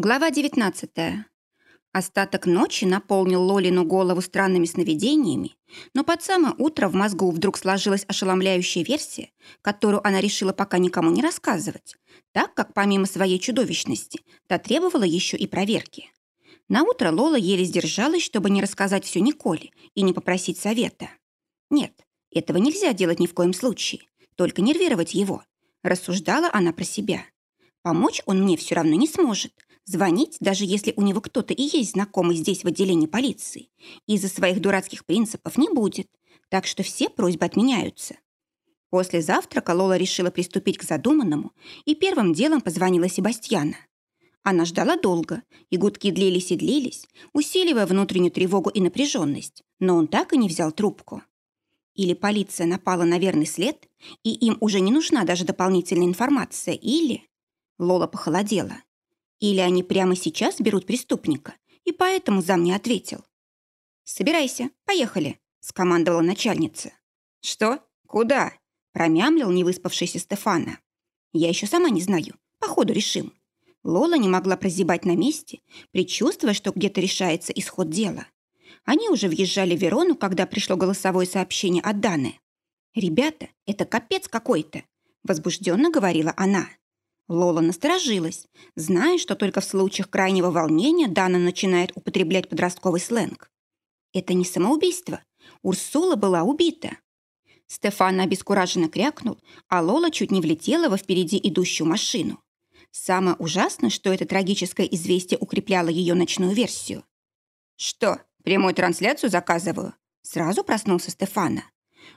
Глава 19. Остаток ночи наполнил Лолину голову странными сновидениями, но под самое утро в мозгу вдруг сложилась ошеломляющая версия, которую она решила пока никому не рассказывать, так как помимо своей чудовищности та требовала еще и проверки. На утро Лола еле сдержалась, чтобы не рассказать все Николе и не попросить совета. Нет, этого нельзя делать ни в коем случае, только нервировать его, рассуждала она про себя. Помочь он мне все равно не сможет, Звонить, даже если у него кто-то и есть знакомый здесь в отделении полиции, из-за своих дурацких принципов не будет, так что все просьбы отменяются. После завтрака Лола решила приступить к задуманному и первым делом позвонила Себастьяна. Она ждала долго, и гудки длились и длились, усиливая внутреннюю тревогу и напряженность, но он так и не взял трубку. Или полиция напала на верный след, и им уже не нужна даже дополнительная информация, или... Лола похолодела. Или они прямо сейчас берут преступника, и поэтому зам не ответил. «Собирайся, поехали», — скомандовала начальница. «Что? Куда?» — промямлил невыспавшийся Стефана. «Я еще сама не знаю. Походу решим». Лола не могла прозябать на месте, предчувствуя, что где-то решается исход дела. Они уже въезжали в Верону, когда пришло голосовое сообщение от Даны. «Ребята, это капец какой-то!» — возбужденно говорила она. Лола насторожилась, зная, что только в случаях крайнего волнения Дана начинает употреблять подростковый сленг. Это не самоубийство. Урсула была убита. Стефан обескураженно крякнул, а Лола чуть не влетела во впереди идущую машину. Самое ужасное, что это трагическое известие укрепляло ее ночную версию. «Что, прямую трансляцию заказываю?» Сразу проснулся Стефана.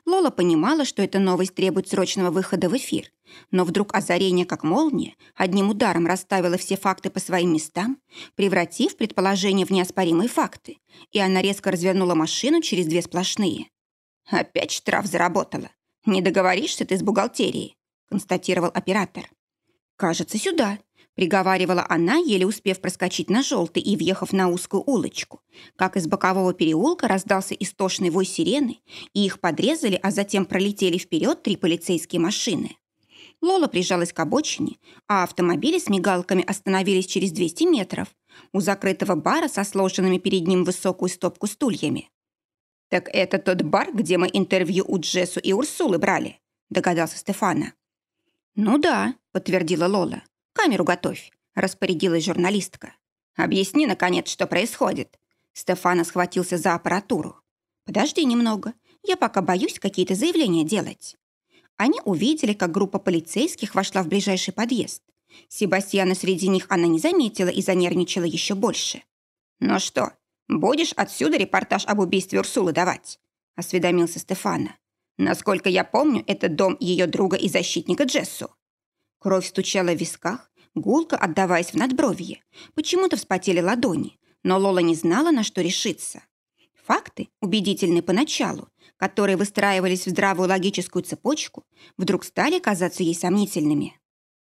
Лола понимала, что эта новость требует срочного выхода в эфир, но вдруг озарение, как молния, одним ударом расставило все факты по своим местам, превратив предположения в неоспоримые факты, и она резко развернула машину через две сплошные. «Опять штраф заработала. Не договоришься ты с бухгалтерией», констатировал оператор. «Кажется, сюда», приговаривала она, еле успев проскочить на желтый и въехав на узкую улочку. Как из бокового переулка раздался истошный вой сирены, и их подрезали, а затем пролетели вперед три полицейские машины. Лола прижалась к обочине, а автомобили с мигалками остановились через 200 метров у закрытого бара со сложенными перед ним высокую стопку стульями. «Так это тот бар, где мы интервью у Джессу и Урсулы брали», догадался Стефана. «Ну да», — подтвердила Лола. «Камеру готовь», — распорядилась журналистка. «Объясни, наконец, что происходит». Стефана схватился за аппаратуру. «Подожди немного. Я пока боюсь какие-то заявления делать». Они увидели, как группа полицейских вошла в ближайший подъезд. Себастьяна среди них она не заметила и занервничала еще больше. «Ну что, будешь отсюда репортаж об убийстве Урсулы давать?» – осведомился Стефана. «Насколько я помню, это дом ее друга и защитника Джессу». Кровь стучала в висках, гулко отдаваясь в надбровье. Почему-то вспотели ладони, но Лола не знала, на что решиться. Факты, убедительные поначалу, которые выстраивались в здравую логическую цепочку, вдруг стали казаться ей сомнительными.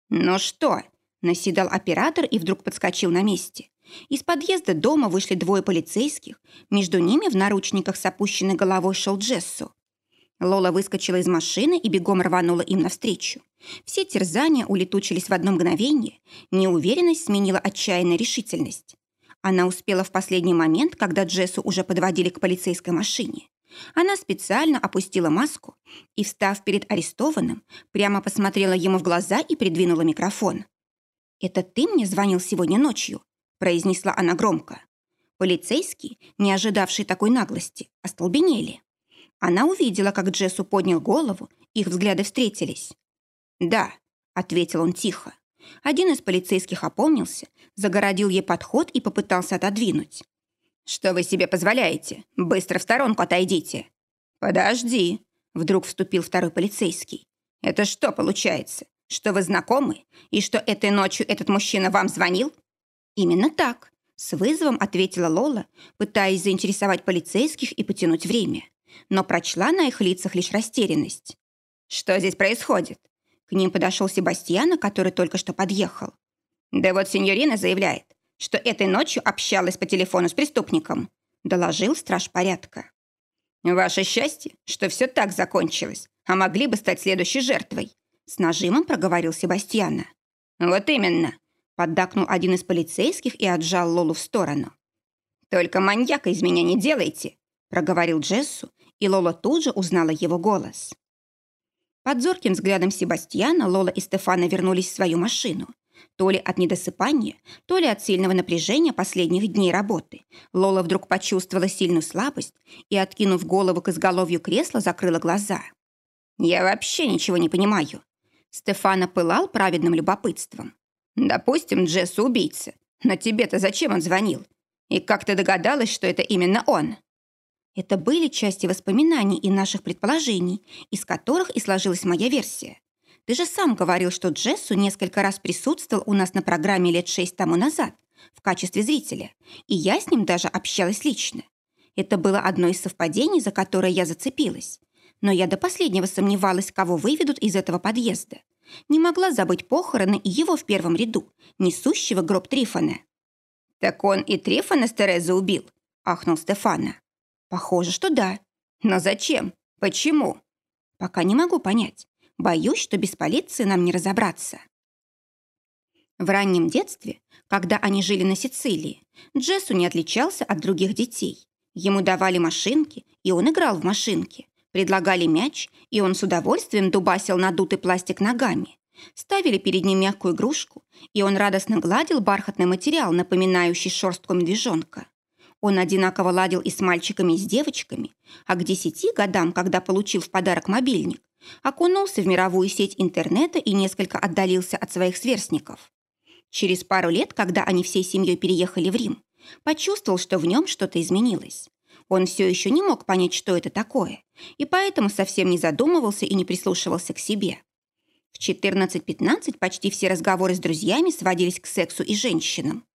«Ну что?» – наседал оператор и вдруг подскочил на месте. Из подъезда дома вышли двое полицейских, между ними в наручниках с опущенной головой шел Джессу. Лола выскочила из машины и бегом рванула им навстречу. Все терзания улетучились в одно мгновение, неуверенность сменила отчаянная решительность. Она успела в последний момент, когда Джессу уже подводили к полицейской машине. Она специально опустила маску и, встав перед арестованным, прямо посмотрела ему в глаза и придвинула микрофон. «Это ты мне звонил сегодня ночью?» произнесла она громко. Полицейские, не ожидавшие такой наглости, остолбенели. Она увидела, как Джессу поднял голову, их взгляды встретились. «Да», — ответил он тихо. Один из полицейских опомнился, загородил ей подход и попытался отодвинуть. «Что вы себе позволяете? Быстро в сторонку отойдите!» «Подожди!» — вдруг вступил второй полицейский. «Это что получается? Что вы знакомы? И что этой ночью этот мужчина вам звонил?» «Именно так», — с вызовом ответила Лола, пытаясь заинтересовать полицейских и потянуть время но прочла на их лицах лишь растерянность. «Что здесь происходит?» К ним подошел Себастьяна, который только что подъехал. «Да вот сеньорина заявляет, что этой ночью общалась по телефону с преступником», доложил страж порядка. «Ваше счастье, что все так закончилось, а могли бы стать следующей жертвой», с нажимом проговорил Себастьяна. «Вот именно. Поддакнул один из полицейских и отжал Лолу в сторону. «Только маньяка из меня не делайте», проговорил Джессу, и Лола тут же узнала его голос. Под зорким взглядом Себастьяна Лола и Стефана вернулись в свою машину. То ли от недосыпания, то ли от сильного напряжения последних дней работы. Лола вдруг почувствовала сильную слабость и, откинув голову к изголовью кресла, закрыла глаза. «Я вообще ничего не понимаю». Стефана пылал праведным любопытством. «Допустим, Джесс убийца. Но тебе-то зачем он звонил? И как ты догадалась, что это именно он?» Это были части воспоминаний и наших предположений, из которых и сложилась моя версия. Ты же сам говорил, что Джессу несколько раз присутствовал у нас на программе лет шесть тому назад в качестве зрителя, и я с ним даже общалась лично. Это было одно из совпадений, за которое я зацепилась. Но я до последнего сомневалась, кого выведут из этого подъезда. Не могла забыть похороны и его в первом ряду, несущего гроб Трифона. «Так он и Трифона с Терезой убил», — ахнул Стефана. Похоже, что да. Но зачем? Почему? Пока не могу понять. Боюсь, что без полиции нам не разобраться. В раннем детстве, когда они жили на Сицилии, Джессу не отличался от других детей. Ему давали машинки, и он играл в машинки. Предлагали мяч, и он с удовольствием дубасил надутый пластик ногами. Ставили перед ним мягкую игрушку, и он радостно гладил бархатный материал, напоминающий шерстку медвежонка. Он одинаково ладил и с мальчиками, и с девочками, а к десяти годам, когда получил в подарок мобильник, окунулся в мировую сеть интернета и несколько отдалился от своих сверстников. Через пару лет, когда они всей семьей переехали в Рим, почувствовал, что в нем что-то изменилось. Он все еще не мог понять, что это такое, и поэтому совсем не задумывался и не прислушивался к себе. В 14-15 почти все разговоры с друзьями сводились к сексу и женщинам.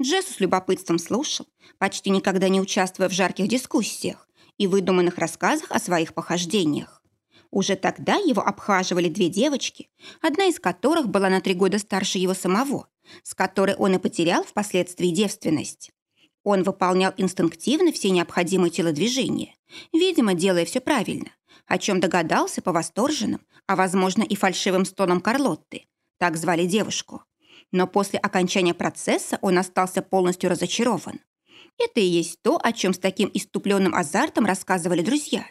Джессу с любопытством слушал, почти никогда не участвуя в жарких дискуссиях и выдуманных рассказах о своих похождениях. Уже тогда его обхаживали две девочки, одна из которых была на три года старше его самого, с которой он и потерял впоследствии девственность. Он выполнял инстинктивно все необходимые телодвижения, видимо, делая все правильно, о чем догадался по восторженным, а, возможно, и фальшивым стонам Карлотты, так звали девушку но после окончания процесса он остался полностью разочарован. Это и есть то, о чем с таким иступленным азартом рассказывали друзья,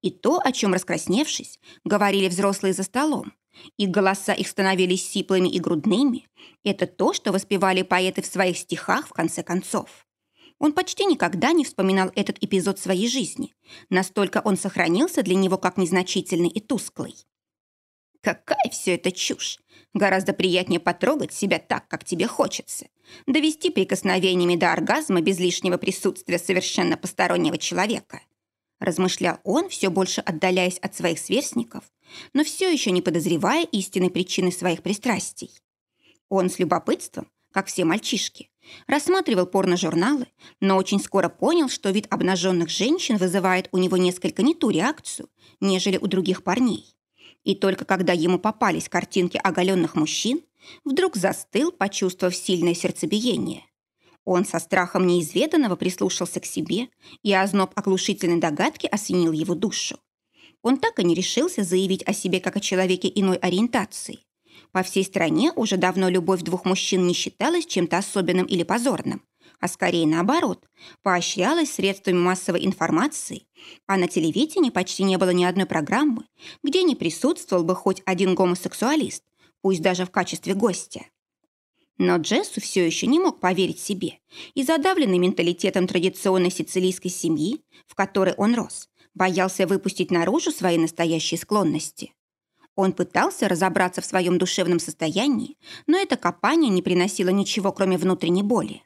и то, о чем, раскрасневшись, говорили взрослые за столом. И голоса их становились сиплыми и грудными. Это то, что воспевали поэты в своих стихах в конце концов. Он почти никогда не вспоминал этот эпизод своей жизни. Настолько он сохранился для него как незначительный и тусклый. Какая все это чушь! Гораздо приятнее потрогать себя так, как тебе хочется. Довести прикосновениями до оргазма без лишнего присутствия совершенно постороннего человека. Размышлял он, все больше отдаляясь от своих сверстников, но все еще не подозревая истинной причины своих пристрастий. Он с любопытством, как все мальчишки, рассматривал порно-журналы, но очень скоро понял, что вид обнаженных женщин вызывает у него несколько не ту реакцию, нежели у других парней. И только когда ему попались картинки оголенных мужчин, вдруг застыл, почувствовав сильное сердцебиение. Он со страхом неизведанного прислушался к себе, и озноб оглушительной догадки осенил его душу. Он так и не решился заявить о себе как о человеке иной ориентации. По всей стране уже давно любовь двух мужчин не считалась чем-то особенным или позорным а скорее наоборот, поощрялась средствами массовой информации, а на телевидении почти не было ни одной программы, где не присутствовал бы хоть один гомосексуалист, пусть даже в качестве гостя. Но Джессу все еще не мог поверить себе и, задавленный менталитетом традиционной сицилийской семьи, в которой он рос, боялся выпустить наружу свои настоящие склонности. Он пытался разобраться в своем душевном состоянии, но это копание не приносило ничего, кроме внутренней боли.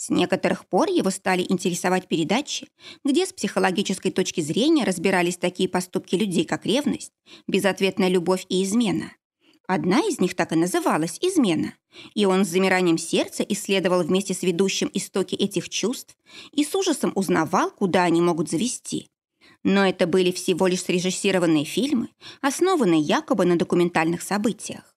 С некоторых пор его стали интересовать передачи, где с психологической точки зрения разбирались такие поступки людей, как ревность, безответная любовь и измена. Одна из них так и называлась «измена», и он с замиранием сердца исследовал вместе с ведущим истоки этих чувств и с ужасом узнавал, куда они могут завести. Но это были всего лишь срежиссированные фильмы, основанные якобы на документальных событиях.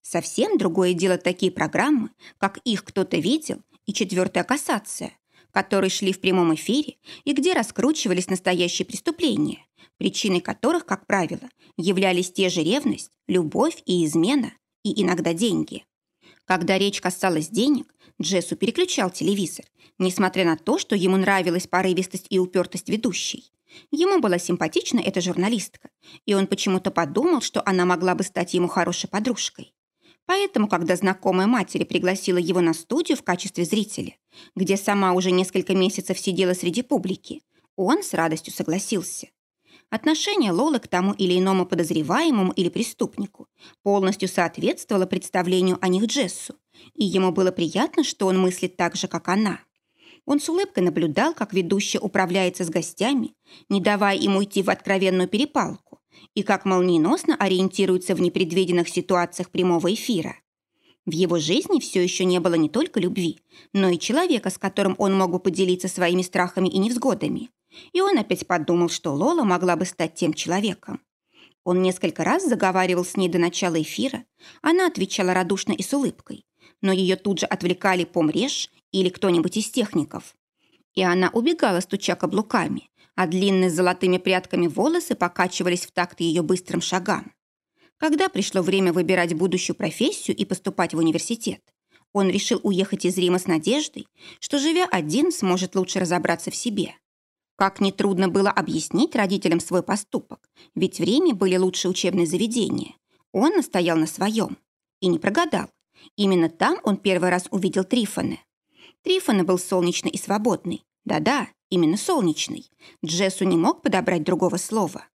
Совсем другое дело такие программы, как их кто-то видел – и четвертая кассация, которые шли в прямом эфире и где раскручивались настоящие преступления, причиной которых, как правило, являлись те же ревность, любовь и измена, и иногда деньги. Когда речь касалась денег, Джессу переключал телевизор, несмотря на то, что ему нравилась порывистость и упертость ведущей. Ему была симпатична эта журналистка, и он почему-то подумал, что она могла бы стать ему хорошей подружкой. Поэтому, когда знакомая матери пригласила его на студию в качестве зрителя, где сама уже несколько месяцев сидела среди публики, он с радостью согласился. Отношение Лолы к тому или иному подозреваемому или преступнику полностью соответствовало представлению о них Джессу, и ему было приятно, что он мыслит так же, как она. Он с улыбкой наблюдал, как ведущая управляется с гостями, не давая им уйти в откровенную перепалку, и как молниеносно ориентируется в непредвиденных ситуациях прямого эфира. В его жизни все еще не было не только любви, но и человека, с которым он мог бы поделиться своими страхами и невзгодами. И он опять подумал, что Лола могла бы стать тем человеком. Он несколько раз заговаривал с ней до начала эфира, она отвечала радушно и с улыбкой, но ее тут же отвлекали помреж или кто-нибудь из техников. И она убегала, стуча каблуками, а длинные золотыми прядками волосы покачивались в такт ее быстрым шагам. Когда пришло время выбирать будущую профессию и поступать в университет, он решил уехать из Рима с надеждой, что, живя один, сможет лучше разобраться в себе. Как нетрудно было объяснить родителям свой поступок, ведь в Риме были лучшие учебные заведения. Он настоял на своем. И не прогадал. Именно там он первый раз увидел Трифона. Трифона был солнечный и свободный. Да-да, именно солнечный. Джессу не мог подобрать другого слова.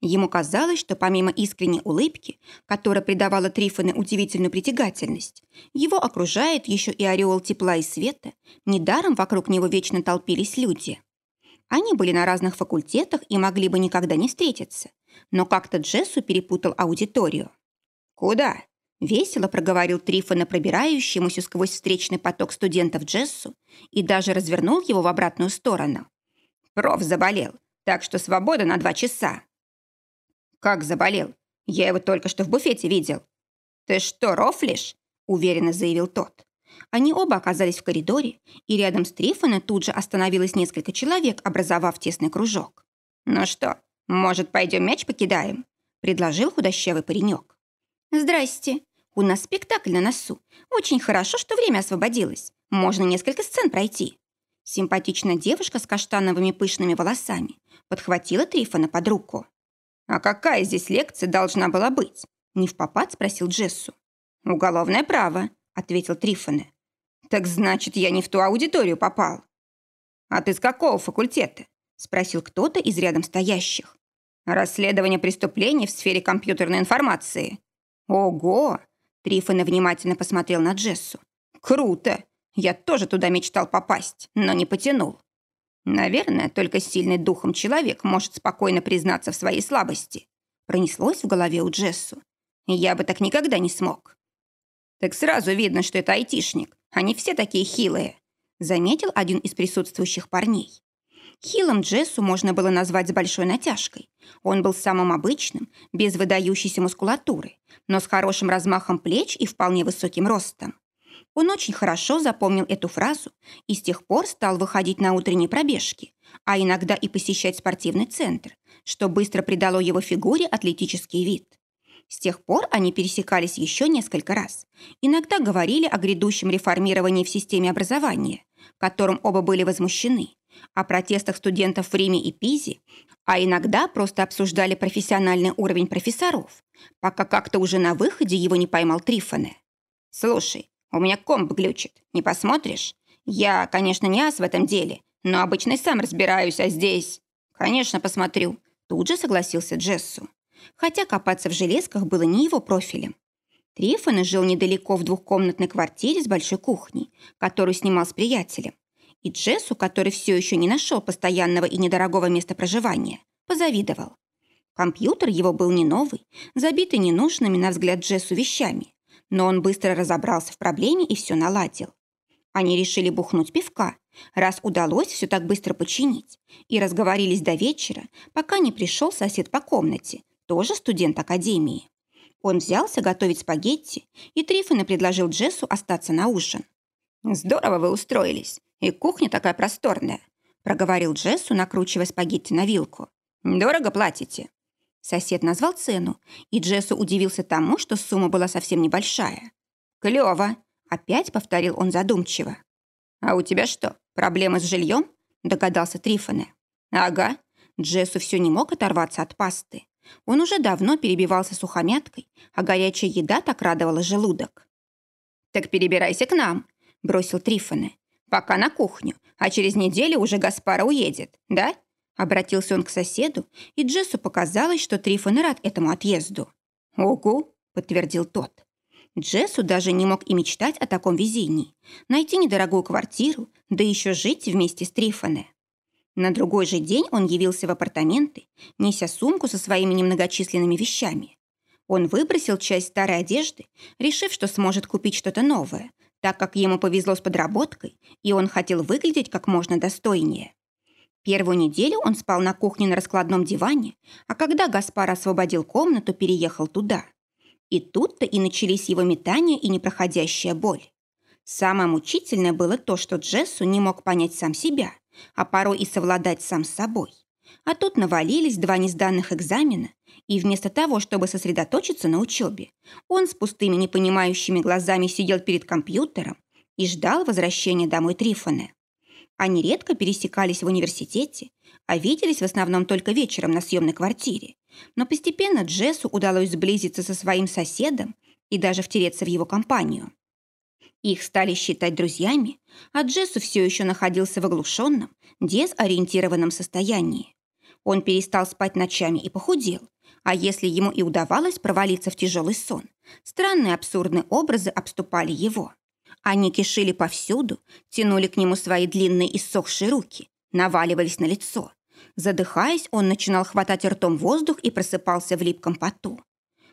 Ему казалось, что помимо искренней улыбки, которая придавала Трифоне удивительную притягательность, его окружает еще и ореол тепла и света, недаром вокруг него вечно толпились люди. Они были на разных факультетах и могли бы никогда не встретиться, но как-то Джессу перепутал аудиторию. «Куда?» Весело проговорил Трифона пробирающемуся сквозь встречный поток студентов Джессу и даже развернул его в обратную сторону. Проф заболел, так что свобода на два часа. Как заболел? Я его только что в буфете видел. Ты что, рофлишь? Уверенно заявил тот. Они оба оказались в коридоре, и рядом с Трифоном тут же остановилось несколько человек, образовав тесный кружок. «Ну что, может, пойдем мяч покидаем?» – предложил худощавый паренек. «Здрасте. У нас спектакль на носу. Очень хорошо, что время освободилось. Можно несколько сцен пройти». Симпатичная девушка с каштановыми пышными волосами подхватила Трифона под руку. «А какая здесь лекция должна была быть?» Не в попад спросил Джессу. «Уголовное право», — ответил Трифоне. «Так значит, я не в ту аудиторию попал». «А ты с какого факультета?» — спросил кто-то из рядом стоящих. «Расследование преступлений в сфере компьютерной информации», «Ого!» – Трифон внимательно посмотрел на Джессу. «Круто! Я тоже туда мечтал попасть, но не потянул. Наверное, только сильный духом человек может спокойно признаться в своей слабости». Пронеслось в голове у Джессу. «Я бы так никогда не смог». «Так сразу видно, что это айтишник. Они все такие хилые», – заметил один из присутствующих парней. Хилом Джессу можно было назвать с большой натяжкой. Он был самым обычным, без выдающейся мускулатуры, но с хорошим размахом плеч и вполне высоким ростом. Он очень хорошо запомнил эту фразу и с тех пор стал выходить на утренние пробежки, а иногда и посещать спортивный центр, что быстро придало его фигуре атлетический вид. С тех пор они пересекались еще несколько раз. Иногда говорили о грядущем реформировании в системе образования, которым оба были возмущены, о протестах студентов в Риме и Пизе, а иногда просто обсуждали профессиональный уровень профессоров, пока как-то уже на выходе его не поймал Трифоне. «Слушай, у меня комп глючит, не посмотришь? Я, конечно, не ас в этом деле, но обычно и сам разбираюсь, а здесь...» «Конечно, посмотрю», — тут же согласился Джессу. Хотя копаться в железках было не его профилем. Трифон жил недалеко в двухкомнатной квартире с большой кухней, которую снимал с приятелем и Джессу, который все еще не нашел постоянного и недорогого места проживания, позавидовал. Компьютер его был не новый, забитый ненужными, на взгляд Джессу, вещами, но он быстро разобрался в проблеме и все наладил. Они решили бухнуть пивка, раз удалось все так быстро починить, и разговорились до вечера, пока не пришел сосед по комнате, тоже студент академии. Он взялся готовить спагетти, и Трифона предложил Джессу остаться на ужин. «Здорово вы устроились. И кухня такая просторная», – проговорил Джессу, накручивая спагетти на вилку. «Дорого платите?» Сосед назвал цену, и Джессу удивился тому, что сумма была совсем небольшая. «Клёво», – Опять повторил он задумчиво. «А у тебя что, проблемы с жильем?» догадался Трифоне. «Ага». Джессу все не мог оторваться от пасты. Он уже давно перебивался сухомяткой, а горячая еда так радовала желудок. «Так перебирайся к нам», — бросил Трифоне. «Пока на кухню, а через неделю уже Гаспара уедет, да?» Обратился он к соседу, и Джессу показалось, что Трифон рад этому отъезду. «Ого!» — подтвердил тот. Джессу даже не мог и мечтать о таком везении. Найти недорогую квартиру, да еще жить вместе с Трифоне. На другой же день он явился в апартаменты, неся сумку со своими немногочисленными вещами. Он выбросил часть старой одежды, решив, что сможет купить что-то новое, так как ему повезло с подработкой, и он хотел выглядеть как можно достойнее. Первую неделю он спал на кухне на раскладном диване, а когда Гаспар освободил комнату, переехал туда – и тут-то и начались его метания и непроходящая боль. Самое мучительное было то, что Джессу не мог понять сам себя, а порой и совладать сам с собой. А тут навалились два несданных экзамена, и вместо того, чтобы сосредоточиться на учебе, он с пустыми непонимающими глазами сидел перед компьютером и ждал возвращения домой Трифона. Они редко пересекались в университете, а виделись в основном только вечером на съемной квартире, но постепенно Джессу удалось сблизиться со своим соседом и даже втереться в его компанию. Их стали считать друзьями, а Джессу все еще находился в оглушенном, дезориентированном состоянии. Он перестал спать ночами и похудел, а если ему и удавалось провалиться в тяжелый сон, странные абсурдные образы обступали его. Они кишили повсюду, тянули к нему свои длинные иссохшие руки, наваливались на лицо, Задыхаясь, он начинал хватать ртом воздух и просыпался в липком поту.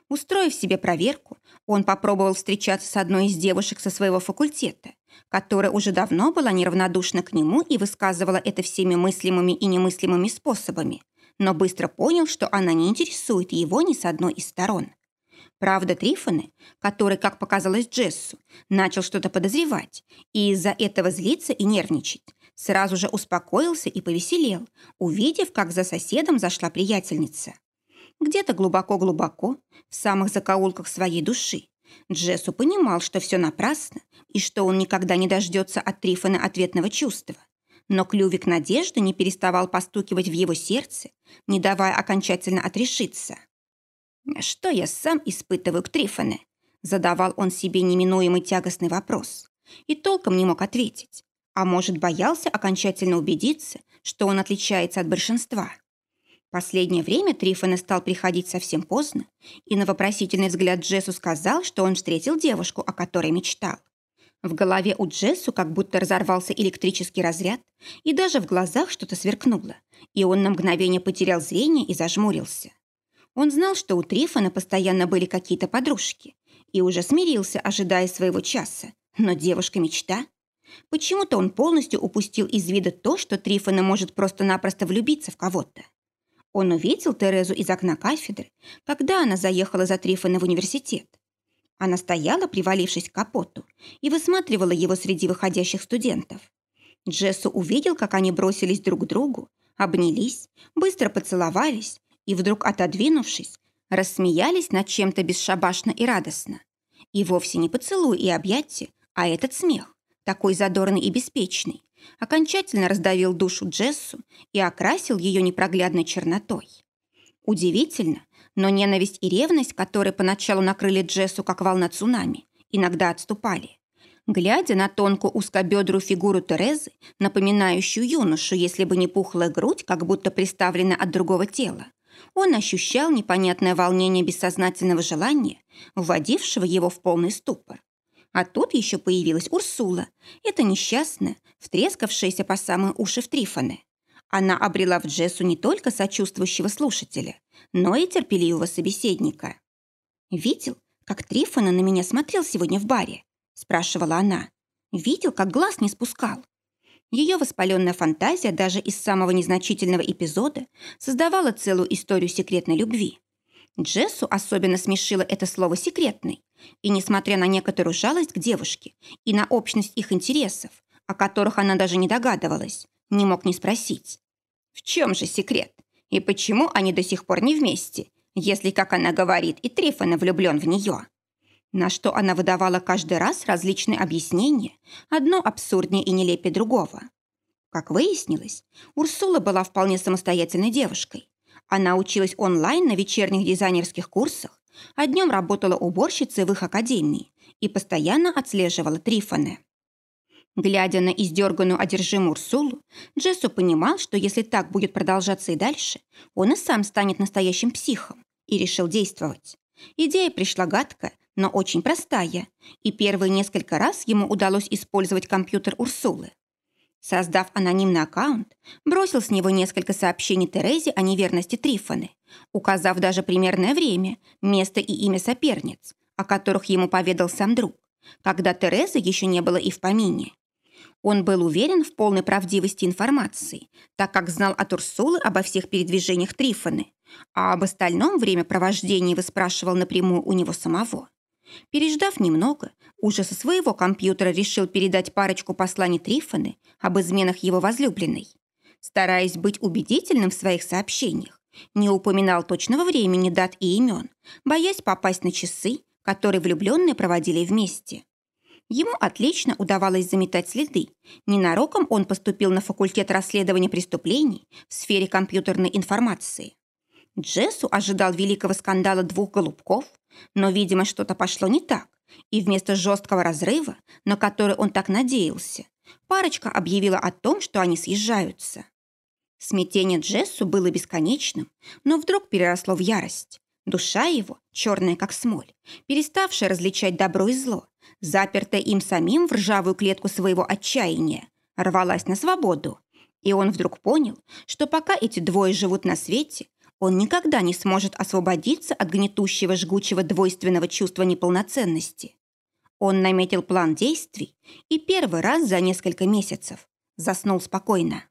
Устроив себе проверку, он попробовал встречаться с одной из девушек со своего факультета, которая уже давно была неравнодушна к нему и высказывала это всеми мыслимыми и немыслимыми способами, но быстро понял, что она не интересует его ни с одной из сторон. Правда, Трифоны, который, как показалось Джессу, начал что-то подозревать и из-за этого злиться и нервничать, сразу же успокоился и повеселел, увидев, как за соседом зашла приятельница. Где-то глубоко-глубоко, в самых закоулках своей души, Джессу понимал, что все напрасно и что он никогда не дождется от Трифона ответного чувства. Но клювик надежды не переставал постукивать в его сердце, не давая окончательно отрешиться. «Что я сам испытываю к Трифоне?» Задавал он себе неминуемый тягостный вопрос. И толком не мог ответить. А может, боялся окончательно убедиться, что он отличается от большинства. Последнее время Трифон стал приходить совсем поздно, и на вопросительный взгляд Джессу сказал, что он встретил девушку, о которой мечтал. В голове у Джессу как будто разорвался электрический разряд, и даже в глазах что-то сверкнуло, и он на мгновение потерял зрение и зажмурился. Он знал, что у Трифона постоянно были какие-то подружки, и уже смирился, ожидая своего часа. Но девушка-мечта Почему-то он полностью упустил из вида то, что Трифона может просто-напросто влюбиться в кого-то. Он увидел Терезу из окна кафедры, когда она заехала за Трифона в университет. Она стояла, привалившись к капоту, и высматривала его среди выходящих студентов. Джессу увидел, как они бросились друг к другу, обнялись, быстро поцеловались и, вдруг отодвинувшись, рассмеялись над чем-то бесшабашно и радостно. И вовсе не поцелуй и объятия, а этот смех такой задорный и беспечный, окончательно раздавил душу Джессу и окрасил ее непроглядной чернотой. Удивительно, но ненависть и ревность, которые поначалу накрыли Джессу как волна цунами, иногда отступали. Глядя на тонкую узкобедрую фигуру Терезы, напоминающую юношу, если бы не пухлая грудь, как будто приставлена от другого тела, он ощущал непонятное волнение бессознательного желания, вводившего его в полный ступор. А тут еще появилась Урсула. Это несчастная, втрескавшаяся по самые уши в Трифоне. Она обрела в Джессу не только сочувствующего слушателя, но и терпеливого собеседника. «Видел, как Трифона на меня смотрел сегодня в баре?» – спрашивала она. «Видел, как глаз не спускал?» Ее воспаленная фантазия даже из самого незначительного эпизода создавала целую историю секретной любви. Джессу особенно смешило это слово «секретный», и несмотря на некоторую жалость к девушке и на общность их интересов, о которых она даже не догадывалась, не мог не спросить. В чем же секрет? И почему они до сих пор не вместе, если, как она говорит, и Трифона влюблен в нее? На что она выдавала каждый раз различные объяснения, одно абсурднее и нелепее другого. Как выяснилось, Урсула была вполне самостоятельной девушкой. Она училась онлайн на вечерних дизайнерских курсах, а днем работала уборщицей в их академии и постоянно отслеживала Трифоны. Глядя на издерганную одержимую Урсулу, Джессу понимал, что если так будет продолжаться и дальше, он и сам станет настоящим психом, и решил действовать. Идея пришла гадкая, но очень простая, и первые несколько раз ему удалось использовать компьютер Урсулы. Создав анонимный аккаунт, бросил с него несколько сообщений Терезе о неверности Трифоны, указав даже примерное время, место и имя соперниц, о которых ему поведал сам друг, когда Терезы еще не было и в помине. Он был уверен в полной правдивости информации, так как знал от Урсулы обо всех передвижениях Трифоны, а об остальном время провождения выспрашивал напрямую у него самого. Переждав немного, уже со своего компьютера решил передать парочку посланий Трифоны об изменах его возлюбленной. Стараясь быть убедительным в своих сообщениях, не упоминал точного времени, дат и имен, боясь попасть на часы, которые влюбленные проводили вместе. Ему отлично удавалось заметать следы. Ненароком он поступил на факультет расследования преступлений в сфере компьютерной информации. Джессу ожидал великого скандала двух голубков, но, видимо, что-то пошло не так, и вместо жесткого разрыва, на который он так надеялся, парочка объявила о том, что они съезжаются. Смятение Джессу было бесконечным, но вдруг переросло в ярость. Душа его, черная как смоль, переставшая различать добро и зло, запертая им самим в ржавую клетку своего отчаяния, рвалась на свободу. И он вдруг понял, что пока эти двое живут на свете, он никогда не сможет освободиться от гнетущего жгучего двойственного чувства неполноценности. Он наметил план действий и первый раз за несколько месяцев заснул спокойно.